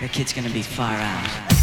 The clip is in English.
That kid's gonna be far out.